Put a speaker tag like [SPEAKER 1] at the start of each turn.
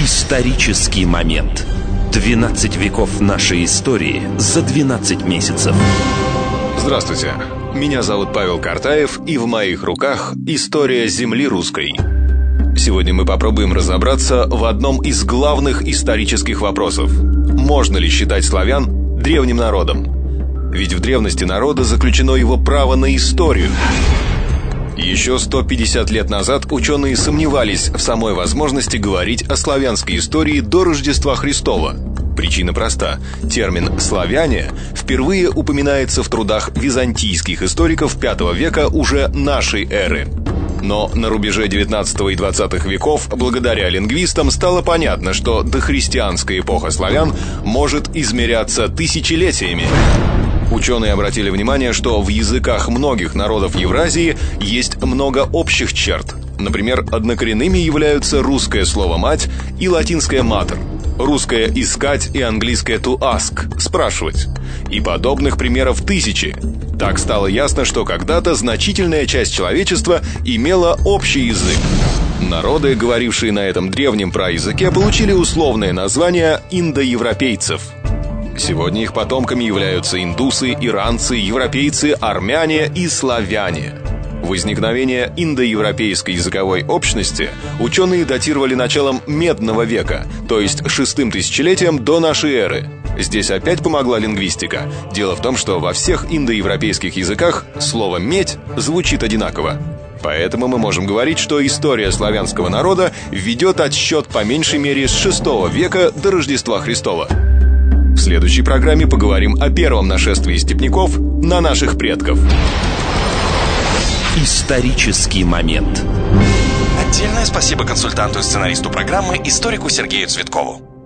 [SPEAKER 1] Исторический момент. 12 веков нашей истории за 12 месяцев.
[SPEAKER 2] Здравствуйте. Меня зовут Павел Картаев, и в моих руках история земли русской. Сегодня мы попробуем разобраться в одном из главных исторических вопросов. Можно ли считать славян древним народом? Ведь в древности народа заключено его право на историю. Еще 150 лет назад ученые сомневались в самой возможности говорить о славянской истории до Рождества Христова. Причина проста. Термин «славяне» впервые упоминается в трудах византийских историков V века уже нашей эры. Но на рубеже 19 и 20 веков, благодаря лингвистам, стало понятно, что дохристианская эпоха славян может измеряться тысячелетиями. Ученые обратили внимание, что в языках многих народов Евразии есть много общих черт. Например, однокоренными являются русское слово «мать» и латинское «матер», русское «искать» и английское «to ask» — «спрашивать». И подобных примеров тысячи. Так стало ясно, что когда-то значительная часть человечества имела общий язык. Народы, говорившие на этом древнем праязыке, получили условное название индоевропейцев – Сегодня их потомками являются индусы, иранцы, европейцы, армяне и славяне. Возникновение индоевропейской языковой общности ученые датировали началом Медного века, то есть шестым тысячелетием до нашей эры. Здесь опять помогла лингвистика. Дело в том, что во всех индоевропейских языках слово «медь» звучит одинаково. Поэтому мы можем говорить, что история славянского народа ведет отсчет по меньшей мере с VI века до Рождества Христова. В следующей программе поговорим о первом нашествии степняков на наших предков.
[SPEAKER 1] Исторический момент.
[SPEAKER 3] Отдельное спасибо консультанту и сценаристу программы, историку Сергею Цветкову.